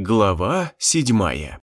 Глава седьмая.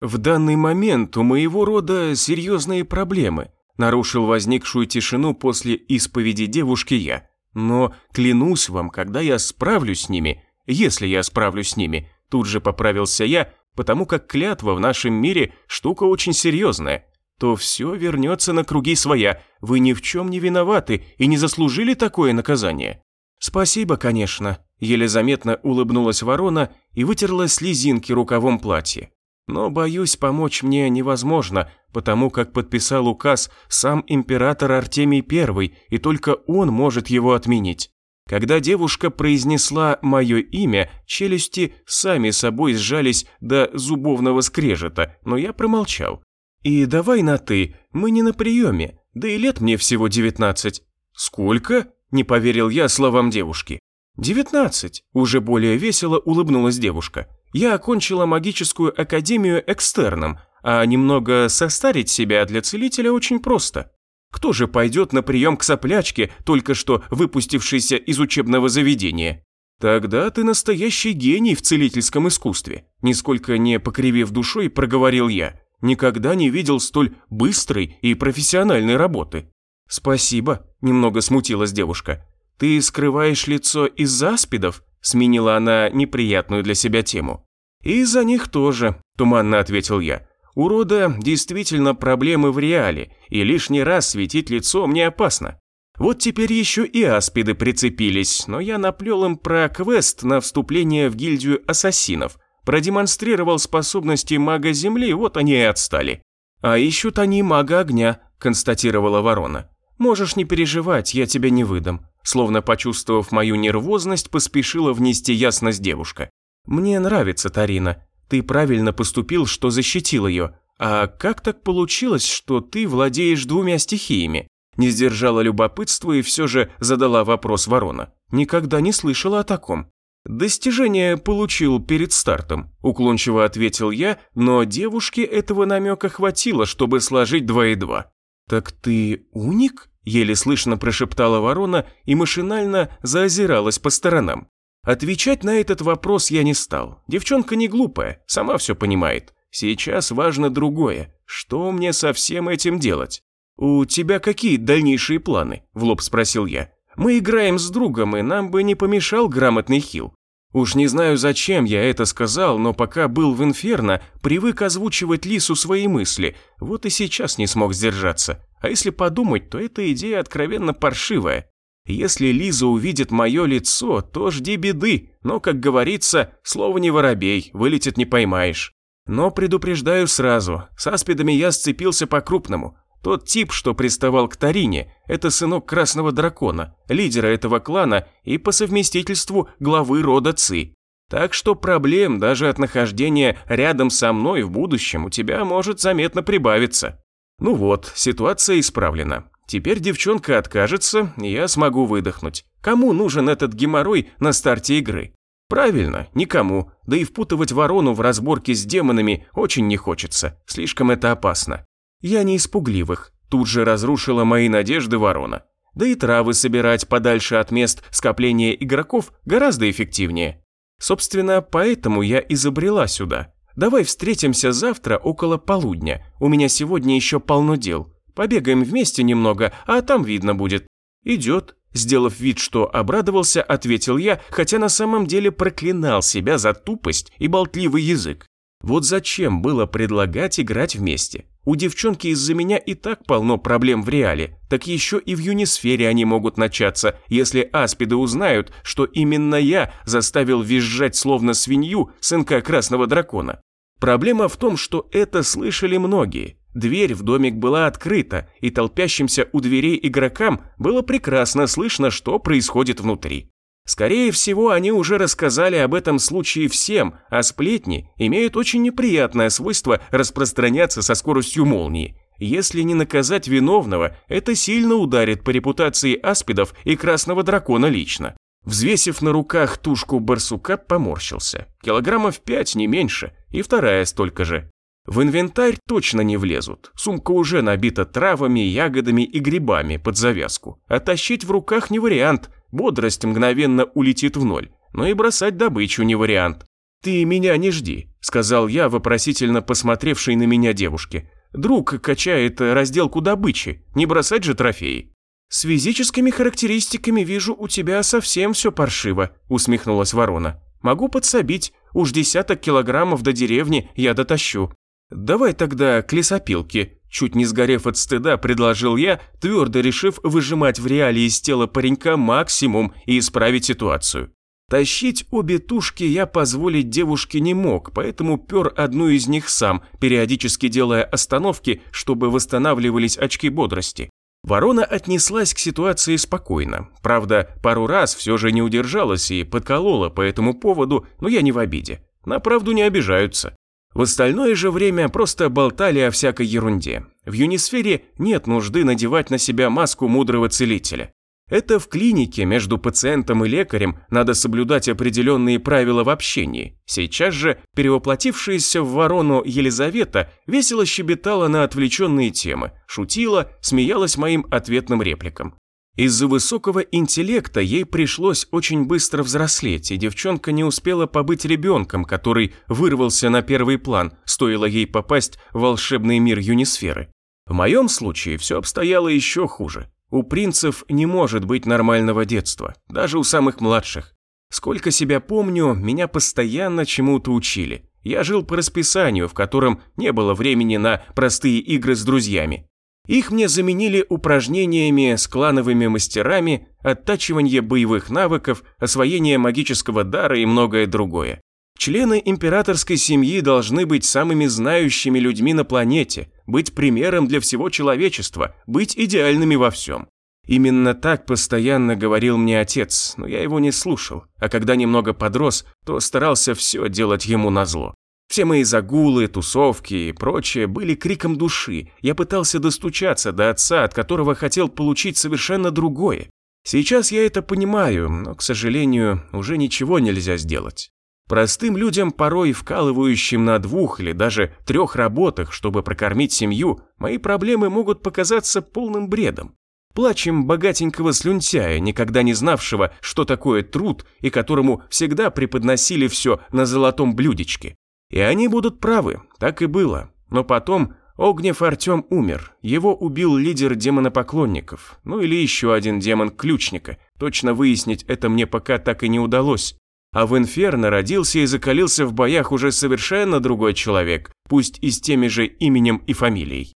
В данный момент у моего рода серьезные проблемы. Нарушил возникшую тишину после исповеди девушки я. Но клянусь вам, когда я справлюсь с ними, если я справлюсь с ними, тут же поправился я, потому как клятва в нашем мире штука очень серьезная, то все вернется на круги своя. Вы ни в чем не виноваты и не заслужили такое наказание. Спасибо, конечно, Еле заметно улыбнулась ворона и вытерла слезинки рукавом платья. Но, боюсь, помочь мне невозможно, потому как подписал указ сам император Артемий I, и только он может его отменить. Когда девушка произнесла мое имя, челюсти сами собой сжались до зубовного скрежета, но я промолчал. «И давай на «ты», мы не на приеме, да и лет мне всего девятнадцать». «Сколько?» – не поверил я словам девушки. «Девятнадцать», – уже более весело улыбнулась девушка. «Я окончила магическую академию экстерном, а немного состарить себя для целителя очень просто. Кто же пойдет на прием к соплячке, только что выпустившейся из учебного заведения? Тогда ты настоящий гений в целительском искусстве», – нисколько не покривив душой, проговорил я. «Никогда не видел столь быстрой и профессиональной работы». «Спасибо», – немного смутилась девушка. «Ты скрываешь лицо из-за аспидов?» – сменила она неприятную для себя тему. «Из-за них тоже», – туманно ответил я. «У рода действительно проблемы в реале, и лишний раз светить лицо мне опасно. Вот теперь еще и аспиды прицепились, но я наплел им про квест на вступление в гильдию ассасинов, продемонстрировал способности мага Земли, вот они и отстали. «А ищут они мага огня», – констатировала ворона. «Можешь не переживать, я тебя не выдам. Словно почувствовав мою нервозность, поспешила внести ясность девушка. «Мне нравится Тарина. Ты правильно поступил, что защитил ее. А как так получилось, что ты владеешь двумя стихиями?» Не сдержала любопытства и все же задала вопрос ворона. «Никогда не слышала о таком». «Достижение получил перед стартом», – уклончиво ответил я, но девушке этого намека хватило, чтобы сложить два и два. «Так ты уник?» Еле слышно прошептала ворона и машинально заозиралась по сторонам. Отвечать на этот вопрос я не стал. Девчонка не глупая, сама все понимает. Сейчас важно другое. Что мне со всем этим делать? «У тебя какие дальнейшие планы?» – в лоб спросил я. «Мы играем с другом, и нам бы не помешал грамотный хил. Уж не знаю, зачем я это сказал, но пока был в Инферно, привык озвучивать Лису свои мысли, вот и сейчас не смог сдержаться. А если подумать, то эта идея откровенно паршивая. Если Лиза увидит мое лицо, то жди беды, но, как говорится, слово не воробей, вылетит не поймаешь. Но предупреждаю сразу, с аспидами я сцепился по-крупному. Тот тип, что приставал к Тарине, это сынок Красного Дракона, лидера этого клана и по совместительству главы рода Ци. Так что проблем даже от нахождения рядом со мной в будущем у тебя может заметно прибавиться. Ну вот, ситуация исправлена. Теперь девчонка откажется, и я смогу выдохнуть. Кому нужен этот геморрой на старте игры? Правильно, никому. Да и впутывать ворону в разборки с демонами очень не хочется. Слишком это опасно. Я не испугливых. Тут же разрушила мои надежды ворона. Да и травы собирать подальше от мест скопления игроков гораздо эффективнее. Собственно, поэтому я изобрела сюда. Давай встретимся завтра около полудня. У меня сегодня еще полно дел. Побегаем вместе немного, а там видно будет». «Идет», – сделав вид, что обрадовался, ответил я, хотя на самом деле проклинал себя за тупость и болтливый язык. Вот зачем было предлагать играть вместе? У девчонки из-за меня и так полно проблем в реале, так еще и в юнисфере они могут начаться, если аспиды узнают, что именно я заставил визжать словно свинью сынка красного дракона. Проблема в том, что это слышали многие. Дверь в домик была открыта, и толпящимся у дверей игрокам было прекрасно слышно, что происходит внутри. Скорее всего, они уже рассказали об этом случае всем, а сплетни имеют очень неприятное свойство распространяться со скоростью молнии. Если не наказать виновного, это сильно ударит по репутации аспидов и красного дракона лично. Взвесив на руках тушку барсука, поморщился. Килограммов пять, не меньше, и вторая столько же. В инвентарь точно не влезут. Сумка уже набита травами, ягодами и грибами под завязку. А тащить в руках не вариант, бодрость мгновенно улетит в ноль. Но и бросать добычу не вариант. «Ты меня не жди», – сказал я, вопросительно посмотревшей на меня девушке. «Друг качает разделку добычи, не бросать же трофеи». «С физическими характеристиками вижу, у тебя совсем все паршиво», – усмехнулась ворона. «Могу подсобить, уж десяток килограммов до деревни я дотащу». «Давай тогда к лесопилке», – чуть не сгорев от стыда, предложил я, твердо решив выжимать в реале из тела паренька максимум и исправить ситуацию. Тащить обе тушки я позволить девушке не мог, поэтому пер одну из них сам, периодически делая остановки, чтобы восстанавливались очки бодрости. Ворона отнеслась к ситуации спокойно. Правда, пару раз все же не удержалась и подколола по этому поводу, но я не в обиде. На правду не обижаются. В остальное же время просто болтали о всякой ерунде. В юнисфере нет нужды надевать на себя маску мудрого целителя. Это в клинике между пациентом и лекарем надо соблюдать определенные правила в общении. Сейчас же перевоплотившаяся в ворону Елизавета весело щебетала на отвлеченные темы, шутила, смеялась моим ответным репликам. Из-за высокого интеллекта ей пришлось очень быстро взрослеть, и девчонка не успела побыть ребенком, который вырвался на первый план, стоило ей попасть в волшебный мир юнисферы. В моем случае все обстояло еще хуже. У принцев не может быть нормального детства, даже у самых младших. Сколько себя помню, меня постоянно чему-то учили. Я жил по расписанию, в котором не было времени на простые игры с друзьями. Их мне заменили упражнениями с клановыми мастерами, оттачивание боевых навыков, освоение магического дара и многое другое. Члены императорской семьи должны быть самыми знающими людьми на планете, быть примером для всего человечества, быть идеальными во всем. Именно так постоянно говорил мне отец, но я его не слушал, а когда немного подрос, то старался все делать ему назло. Все мои загулы, тусовки и прочее были криком души. Я пытался достучаться до отца, от которого хотел получить совершенно другое. Сейчас я это понимаю, но, к сожалению, уже ничего нельзя сделать. Простым людям, порой вкалывающим на двух или даже трех работах, чтобы прокормить семью, мои проблемы могут показаться полным бредом. Плачем богатенького слюнтяя, никогда не знавшего, что такое труд, и которому всегда преподносили все на золотом блюдечке. И они будут правы, так и было. Но потом Огнев Артем умер, его убил лидер демонопоклонников, ну или еще один демон Ключника. Точно выяснить это мне пока так и не удалось. А в Инферно родился и закалился в боях уже совершенно другой человек, пусть и с теми же именем и фамилией.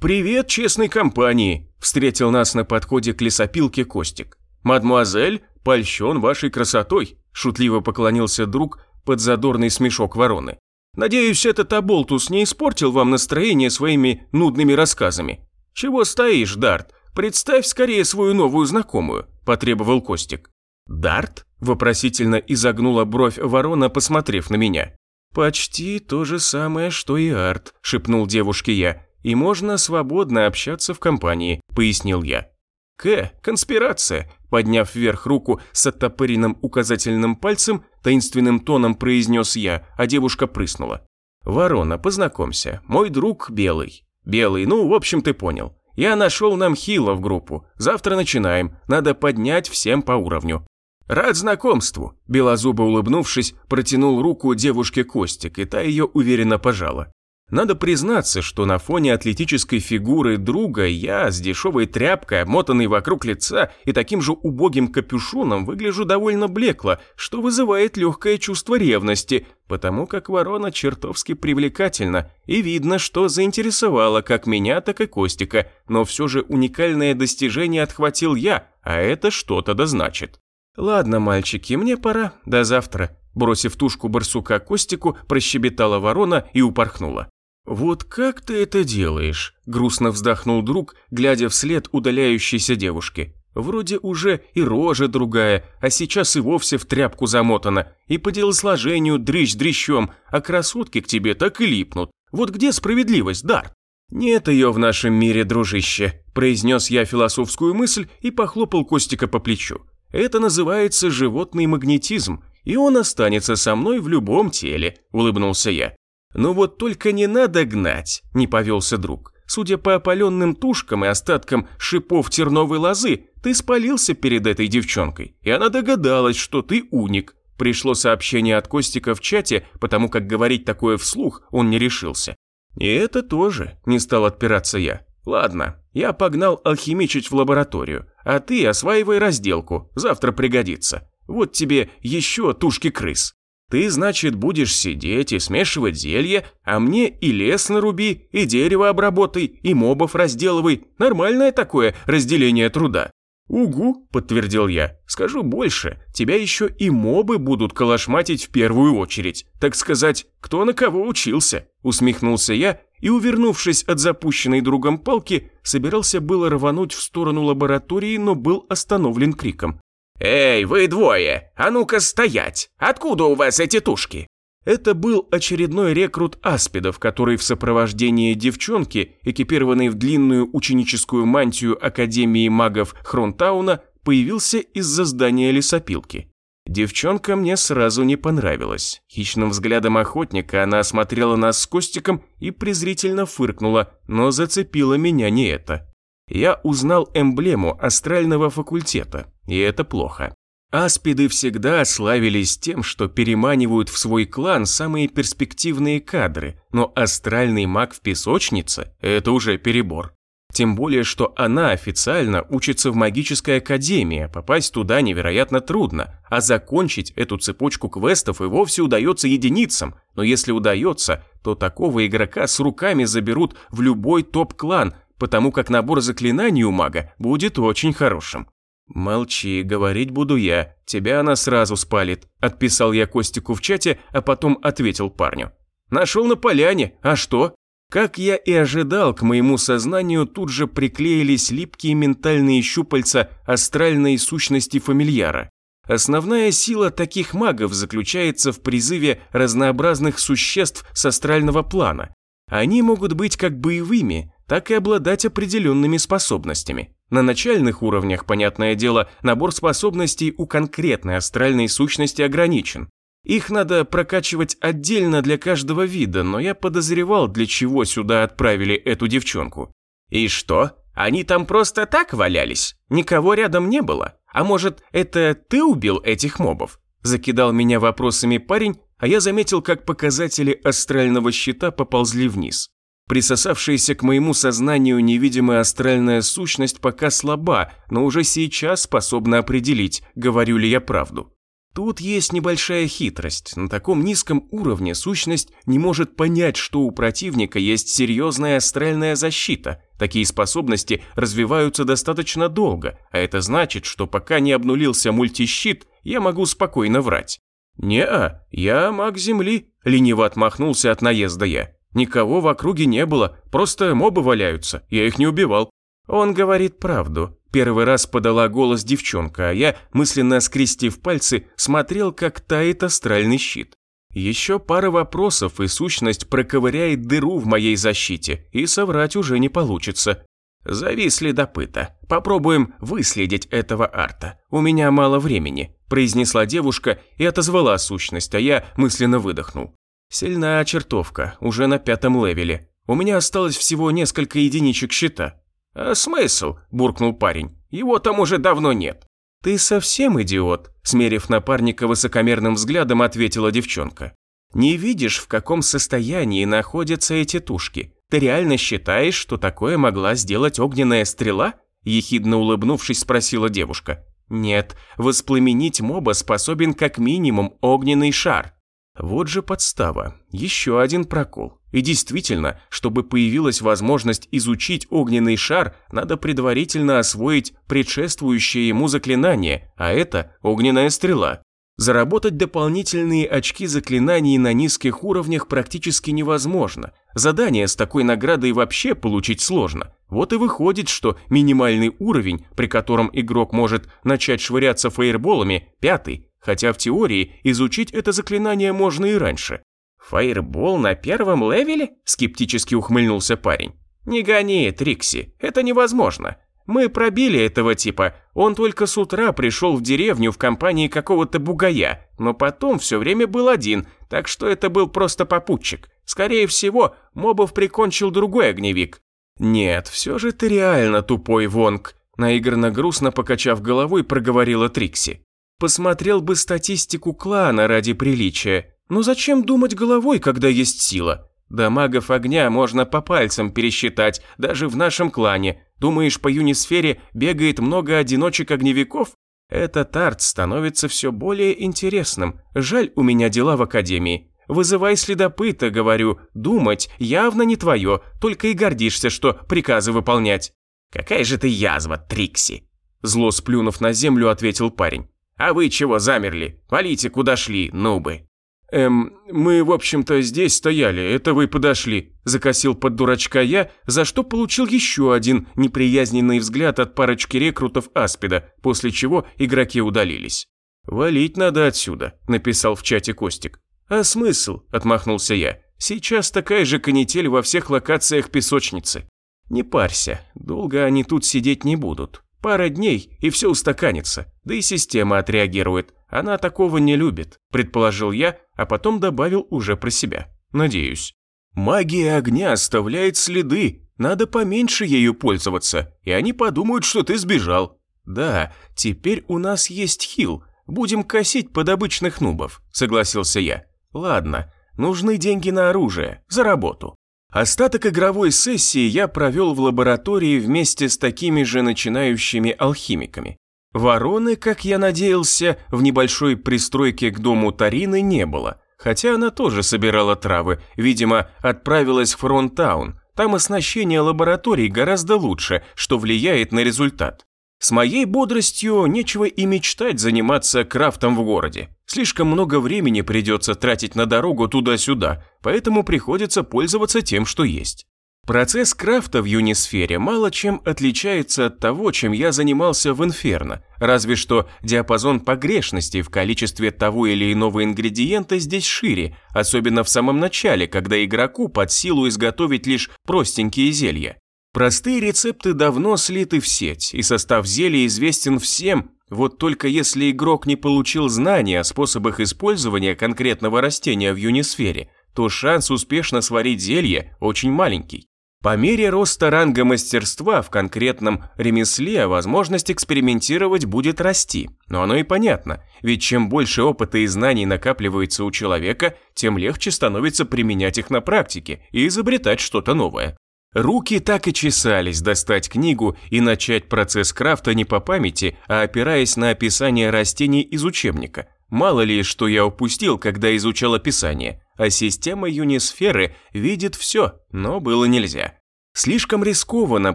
«Привет честной компании!» – встретил нас на подходе к лесопилке Костик. «Мадмуазель, польщен вашей красотой!» – шутливо поклонился друг под задорный смешок вороны. «Надеюсь, этот оболтус не испортил вам настроение своими нудными рассказами. Чего стоишь, Дарт? Представь скорее свою новую знакомую», – потребовал Костик. «Дарт?» – вопросительно изогнула бровь ворона, посмотрев на меня. «Почти то же самое, что и Арт», – шепнул девушке я. «И можно свободно общаться в компании», – пояснил я. «К, конспирация», – подняв вверх руку с оттопыренным указательным пальцем, таинственным тоном произнес я, а девушка прыснула. «Ворона, познакомься, мой друг Белый». «Белый, ну, в общем, ты понял. Я нашел нам Хила в группу. Завтра начинаем. Надо поднять всем по уровню. «Рад знакомству!» – белозубо улыбнувшись, протянул руку девушке Костик, и та ее уверенно пожала. Надо признаться, что на фоне атлетической фигуры друга я с дешевой тряпкой, обмотанной вокруг лица и таким же убогим капюшоном выгляжу довольно блекло, что вызывает легкое чувство ревности, потому как ворона чертовски привлекательна, и видно, что заинтересовала как меня, так и Костика, но все же уникальное достижение отхватил я, а это что-то да значит. «Ладно, мальчики, мне пора. До завтра». Бросив тушку барсука Костику, прощебетала ворона и упорхнула. «Вот как ты это делаешь?» – грустно вздохнул друг, глядя вслед удаляющейся девушке. «Вроде уже и рожа другая, а сейчас и вовсе в тряпку замотана, и по делосложению дрыщ дрищом, а красотки к тебе так и липнут. Вот где справедливость, Дар?» «Нет ее в нашем мире, дружище», – произнес я философскую мысль и похлопал Костика по плечу. Это называется животный магнетизм, и он останется со мной в любом теле», – улыбнулся я. «Ну вот только не надо гнать», – не повелся друг. «Судя по опаленным тушкам и остаткам шипов терновой лозы, ты спалился перед этой девчонкой, и она догадалась, что ты уник. Пришло сообщение от Костика в чате, потому как говорить такое вслух он не решился. И это тоже, не стал отпираться я. Ладно, я погнал алхимичить в лабораторию, а ты осваивай разделку, завтра пригодится. Вот тебе еще тушки крыс. Ты, значит, будешь сидеть и смешивать зелье, а мне и лес наруби, и дерево обработай, и мобов разделывай. Нормальное такое разделение труда. «Угу», – подтвердил я. «Скажу больше, тебя еще и мобы будут калашматить в первую очередь. Так сказать, кто на кого учился?» Усмехнулся я и, увернувшись от запущенной другом палки, собирался было рвануть в сторону лаборатории, но был остановлен криком. «Эй, вы двое! А ну-ка стоять! Откуда у вас эти тушки?» Это был очередной рекрут аспидов, который в сопровождении девчонки, экипированной в длинную ученическую мантию Академии магов Хронтауна, появился из-за здания лесопилки. Девчонка мне сразу не понравилась. Хищным взглядом охотника она осмотрела нас с Костиком и презрительно фыркнула, но зацепило меня не это. Я узнал эмблему астрального факультета, и это плохо. Аспиды всегда славились тем, что переманивают в свой клан самые перспективные кадры, но астральный маг в песочнице – это уже перебор. Тем более, что она официально учится в магической академии, попасть туда невероятно трудно, а закончить эту цепочку квестов и вовсе удается единицам, но если удается, то такого игрока с руками заберут в любой топ-клан, потому как набор заклинаний у мага будет очень хорошим. «Молчи, говорить буду я, тебя она сразу спалит», – отписал я Костику в чате, а потом ответил парню. «Нашел на поляне, а что?» Как я и ожидал, к моему сознанию тут же приклеились липкие ментальные щупальца астральной сущности фамильяра. Основная сила таких магов заключается в призыве разнообразных существ с астрального плана. Они могут быть как боевыми, так и обладать определенными способностями. На начальных уровнях, понятное дело, набор способностей у конкретной астральной сущности ограничен. Их надо прокачивать отдельно для каждого вида, но я подозревал, для чего сюда отправили эту девчонку. И что? Они там просто так валялись? Никого рядом не было? А может, это ты убил этих мобов? Закидал меня вопросами парень, а я заметил, как показатели астрального щита поползли вниз. Присосавшаяся к моему сознанию невидимая астральная сущность пока слаба, но уже сейчас способна определить, говорю ли я правду. Тут есть небольшая хитрость. На таком низком уровне сущность не может понять, что у противника есть серьезная астральная защита. Такие способности развиваются достаточно долго, а это значит, что пока не обнулился мультищит, я могу спокойно врать. «Не-а, я маг Земли», – лениво отмахнулся от наезда я. Никого в округе не было, просто мобы валяются, я их не убивал. Он говорит правду. Первый раз подала голос девчонка, а я, мысленно скрестив пальцы, смотрел, как тает астральный щит. Еще пара вопросов, и сущность проковыряет дыру в моей защите, и соврать уже не получится. «Зови следопыта. Попробуем выследить этого арта. У меня мало времени», – произнесла девушка и отозвала сущность, а я мысленно выдохнул. Сильная чертовка, уже на пятом левеле. У меня осталось всего несколько единичек щита. А смысл? буркнул парень. Его там уже давно нет. Ты совсем идиот, смерив напарника высокомерным взглядом, ответила девчонка. Не видишь, в каком состоянии находятся эти тушки? Ты реально считаешь, что такое могла сделать огненная стрела? Ехидно улыбнувшись, спросила девушка. Нет, воспламенить моба способен как минимум огненный шар. Вот же подстава, еще один прокол. И действительно, чтобы появилась возможность изучить огненный шар, надо предварительно освоить предшествующее ему заклинание, а это огненная стрела. Заработать дополнительные очки заклинаний на низких уровнях практически невозможно. Задание с такой наградой вообще получить сложно. Вот и выходит, что минимальный уровень, при котором игрок может начать швыряться фейерболами, пятый, хотя в теории изучить это заклинание можно и раньше. «Фаербол на первом левеле?» – скептически ухмыльнулся парень. «Не гони, Трикси, это невозможно. Мы пробили этого типа, он только с утра пришел в деревню в компании какого-то бугая, но потом все время был один, так что это был просто попутчик. Скорее всего, мобов прикончил другой огневик». «Нет, все же ты реально тупой, Вонг», наигранно грустно покачав головой, проговорила Трикси. Посмотрел бы статистику клана ради приличия. Но зачем думать головой, когда есть сила? Да магов огня можно по пальцам пересчитать, даже в нашем клане. Думаешь, по юнисфере бегает много одиночек-огневиков? Этот арт становится все более интересным. Жаль, у меня дела в академии. Вызывай следопыта, говорю. Думать явно не твое, только и гордишься, что приказы выполнять. Какая же ты язва, Трикси. Зло сплюнув на землю, ответил парень. А вы чего замерли? Валите, куда шли, нубы. «Эм, мы, в общем-то, здесь стояли, это вы подошли», – закосил под дурачка я, за что получил еще один неприязненный взгляд от парочки рекрутов Аспида, после чего игроки удалились. «Валить надо отсюда», – написал в чате Костик. «А смысл?» – отмахнулся я. «Сейчас такая же канитель во всех локациях песочницы. Не парься, долго они тут сидеть не будут. Пара дней, и все устаканится, да и система отреагирует. Она такого не любит, предположил я, а потом добавил уже про себя. Надеюсь. Магия огня оставляет следы, надо поменьше ею пользоваться, и они подумают, что ты сбежал. Да, теперь у нас есть хил, будем косить под обычных нубов, согласился я. Ладно, нужны деньги на оружие, за работу. Остаток игровой сессии я провел в лаборатории вместе с такими же начинающими алхимиками. Вороны, как я надеялся, в небольшой пристройке к дому Тарины не было, хотя она тоже собирала травы, видимо, отправилась в Фронтаун. Там оснащение лабораторий гораздо лучше, что влияет на результат. С моей бодростью нечего и мечтать заниматься крафтом в городе. Слишком много времени придется тратить на дорогу туда-сюда, поэтому приходится пользоваться тем, что есть. Процесс крафта в юнисфере мало чем отличается от того, чем я занимался в Инферно, разве что диапазон погрешностей в количестве того или иного ингредиента здесь шире, особенно в самом начале, когда игроку под силу изготовить лишь простенькие зелья. Простые рецепты давно слиты в сеть, и состав зелья известен всем, вот только если игрок не получил знания о способах использования конкретного растения в юнисфере, то шанс успешно сварить зелье очень маленький. По мере роста ранга мастерства в конкретном ремесле возможность экспериментировать будет расти. Но оно и понятно, ведь чем больше опыта и знаний накапливается у человека, тем легче становится применять их на практике и изобретать что-то новое. Руки так и чесались достать книгу и начать процесс крафта не по памяти, а опираясь на описание растений из учебника. Мало ли, что я упустил, когда изучал описание, а система юнисферы видит все, но было нельзя. Слишком рискованно,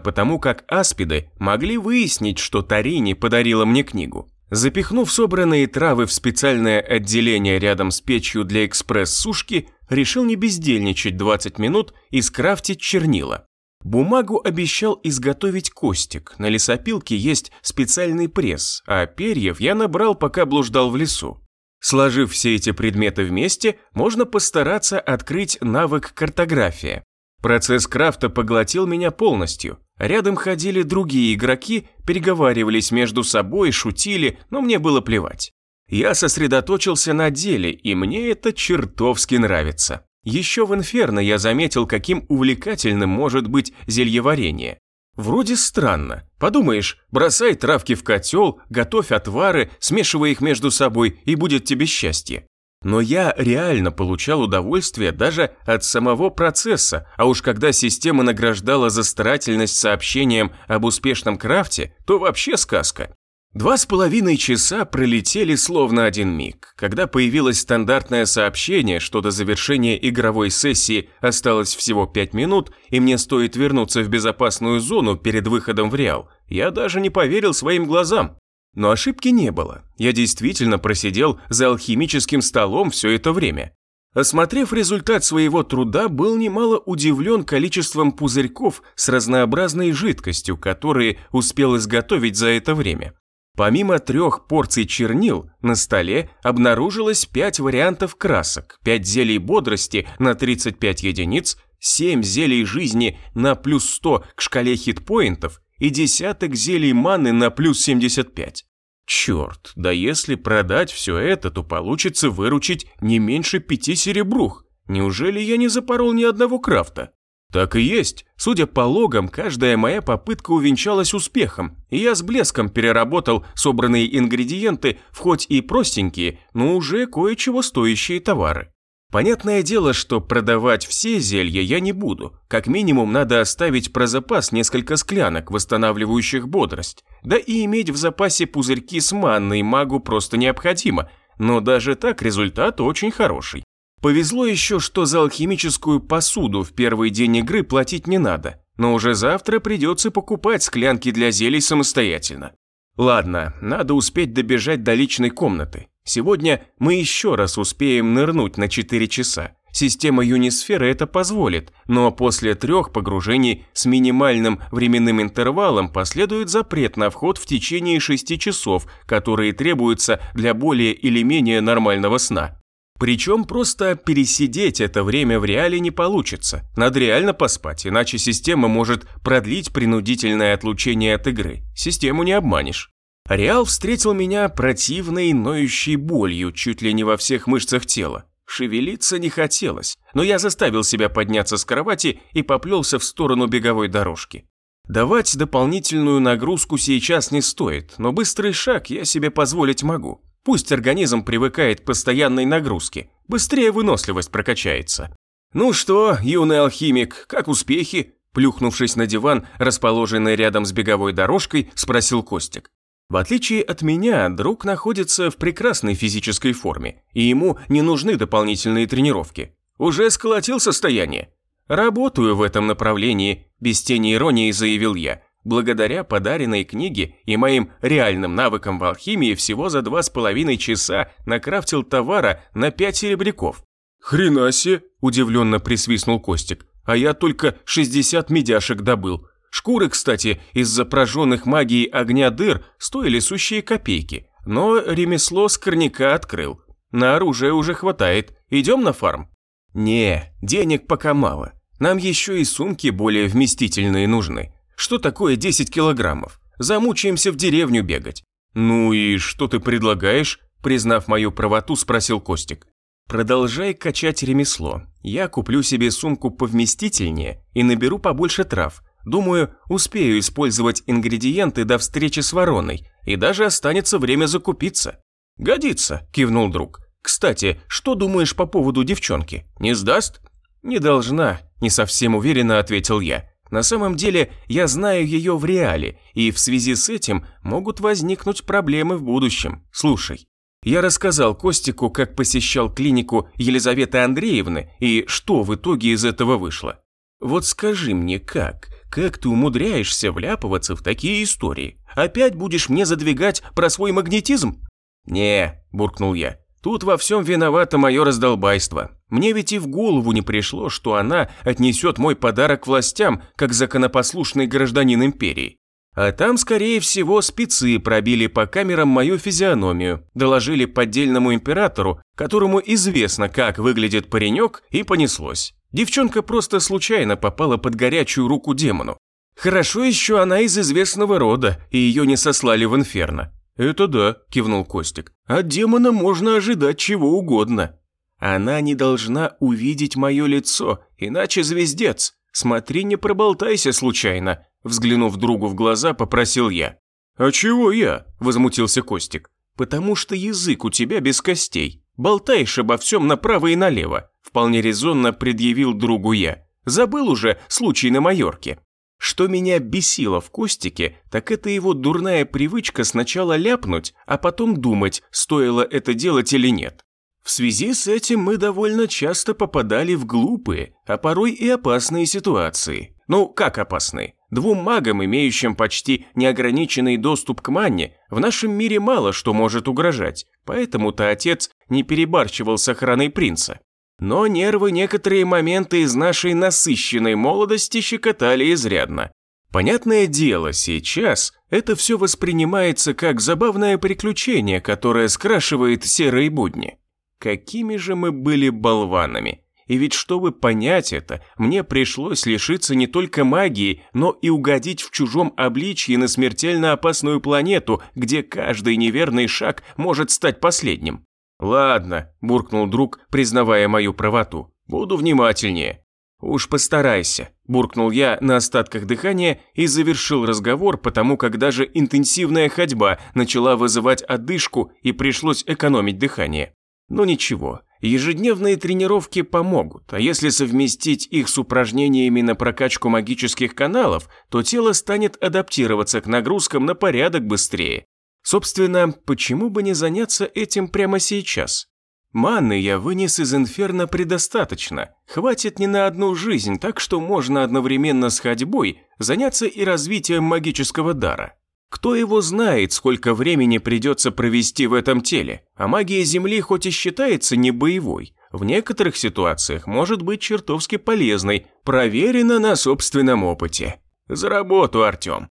потому как аспиды могли выяснить, что Тарини подарила мне книгу. Запихнув собранные травы в специальное отделение рядом с печью для экспресс-сушки, решил не бездельничать 20 минут и скрафтить чернила. Бумагу обещал изготовить Костик, на лесопилке есть специальный пресс, а перьев я набрал, пока блуждал в лесу. Сложив все эти предметы вместе, можно постараться открыть навык картография. Процесс крафта поглотил меня полностью. Рядом ходили другие игроки, переговаривались между собой, шутили, но мне было плевать. Я сосредоточился на деле, и мне это чертовски нравится. Еще в Инферно я заметил, каким увлекательным может быть зельеварение. Вроде странно. Подумаешь, бросай травки в котел, готовь отвары, смешивай их между собой, и будет тебе счастье. Но я реально получал удовольствие даже от самого процесса, а уж когда система награждала за старательность сообщением об успешном крафте, то вообще сказка. Два с половиной часа пролетели словно один миг. Когда появилось стандартное сообщение, что до завершения игровой сессии осталось всего пять минут, и мне стоит вернуться в безопасную зону перед выходом в Реал, я даже не поверил своим глазам. Но ошибки не было. Я действительно просидел за алхимическим столом все это время. Осмотрев результат своего труда, был немало удивлен количеством пузырьков с разнообразной жидкостью, которые успел изготовить за это время. Помимо трех порций чернил, на столе обнаружилось пять вариантов красок, пять зелий бодрости на 35 единиц, семь зелий жизни на плюс 100 к шкале хитпоинтов и десяток зелий маны на плюс 75. Черт, да если продать все это, то получится выручить не меньше пяти серебрух. Неужели я не запорол ни одного крафта? Так и есть. Судя по логам, каждая моя попытка увенчалась успехом, и я с блеском переработал собранные ингредиенты в хоть и простенькие, но уже кое-чего стоящие товары. Понятное дело, что продавать все зелья я не буду. Как минимум надо оставить про запас несколько склянок, восстанавливающих бодрость. Да и иметь в запасе пузырьки с манной магу просто необходимо. Но даже так результат очень хороший. Повезло еще, что за алхимическую посуду в первый день игры платить не надо, но уже завтра придется покупать склянки для зелий самостоятельно. Ладно, надо успеть добежать до личной комнаты. Сегодня мы еще раз успеем нырнуть на 4 часа. Система Юнисферы это позволит, но после трех погружений с минимальным временным интервалом последует запрет на вход в течение 6 часов, которые требуются для более или менее нормального сна. Причем просто пересидеть это время в реале не получится. Надо реально поспать, иначе система может продлить принудительное отлучение от игры. Систему не обманешь. Реал встретил меня противной, ноющей болью чуть ли не во всех мышцах тела. Шевелиться не хотелось, но я заставил себя подняться с кровати и поплелся в сторону беговой дорожки. Давать дополнительную нагрузку сейчас не стоит, но быстрый шаг я себе позволить могу. Пусть организм привыкает к постоянной нагрузке, быстрее выносливость прокачается. «Ну что, юный алхимик, как успехи?» Плюхнувшись на диван, расположенный рядом с беговой дорожкой, спросил Костик. В отличие от меня, друг находится в прекрасной физической форме, и ему не нужны дополнительные тренировки. Уже сколотил состояние. Работаю в этом направлении, без тени иронии заявил я, Благодаря подаренной книге и моим реальным навыкам в алхимии всего за два с половиной часа накрафтил товара на пять серебряков. «Хрена себе!» – удивленно присвистнул Костик. «А я только 60 медяшек добыл. Шкуры, кстати, из-за прожженных магией огня дыр стоили сущие копейки. Но ремесло скорняка открыл. На оружие уже хватает. Идем на фарм?» «Не, денег пока мало. Нам еще и сумки более вместительные нужны. Что такое 10 килограммов? Замучаемся в деревню бегать. Ну и что ты предлагаешь? Признав мою правоту, спросил Костик. Продолжай качать ремесло. Я куплю себе сумку повместительнее и наберу побольше трав. Думаю, успею использовать ингредиенты до встречи с вороной, и даже останется время закупиться. Годится, кивнул друг. Кстати, что думаешь по поводу девчонки? Не сдаст? Не должна, не совсем уверенно ответил я. На самом деле, я знаю ее в реале, и в связи с этим могут возникнуть проблемы в будущем. Слушай, я рассказал Костику, как посещал клинику Елизаветы Андреевны и что в итоге из этого вышло. Вот скажи мне, как? Как ты умудряешься вляпываться в такие истории? Опять будешь мне задвигать про свой магнетизм? Не, буркнул я. Тут во всем виновато мое раздолбайство. Мне ведь и в голову не пришло, что она отнесет мой подарок властям, как законопослушный гражданин империи. А там, скорее всего, спецы пробили по камерам мою физиономию, доложили поддельному императору, которому известно, как выглядит паренек, и понеслось. Девчонка просто случайно попала под горячую руку демону. Хорошо еще она из известного рода, и ее не сослали в инферно. «Это да», – кивнул Костик. «От демона можно ожидать чего угодно». «Она не должна увидеть мое лицо, иначе звездец. Смотри, не проболтайся случайно», – взглянув другу в глаза, попросил я. «А чего я?» – возмутился Костик. «Потому что язык у тебя без костей. Болтаешь обо всем направо и налево», – вполне резонно предъявил другу я. «Забыл уже случай на Майорке». Что меня бесило в Костике, так это его дурная привычка сначала ляпнуть, а потом думать, стоило это делать или нет. В связи с этим мы довольно часто попадали в глупые, а порой и опасные ситуации. Ну, как опасные? Двум магам, имеющим почти неограниченный доступ к манне, в нашем мире мало что может угрожать, поэтому-то отец не перебарщивал с охраной принца. Но нервы некоторые моменты из нашей насыщенной молодости щекотали изрядно. Понятное дело, сейчас это все воспринимается как забавное приключение, которое скрашивает серые будни. Какими же мы были болванами. И ведь чтобы понять это, мне пришлось лишиться не только магии, но и угодить в чужом обличье на смертельно опасную планету, где каждый неверный шаг может стать последним. «Ладно», – буркнул друг, признавая мою правоту. «Буду внимательнее». «Уж постарайся», – буркнул я на остатках дыхания и завершил разговор, потому как даже интенсивная ходьба начала вызывать одышку и пришлось экономить дыхание. Но ничего, ежедневные тренировки помогут, а если совместить их с упражнениями на прокачку магических каналов, то тело станет адаптироваться к нагрузкам на порядок быстрее. Собственно, почему бы не заняться этим прямо сейчас? Маны я вынес из инферно предостаточно, хватит не на одну жизнь, так что можно одновременно с ходьбой заняться и развитием магического дара. Кто его знает, сколько времени придется провести в этом теле, а магия Земли хоть и считается не боевой, в некоторых ситуациях может быть чертовски полезной, проверено на собственном опыте. За работу, Артем.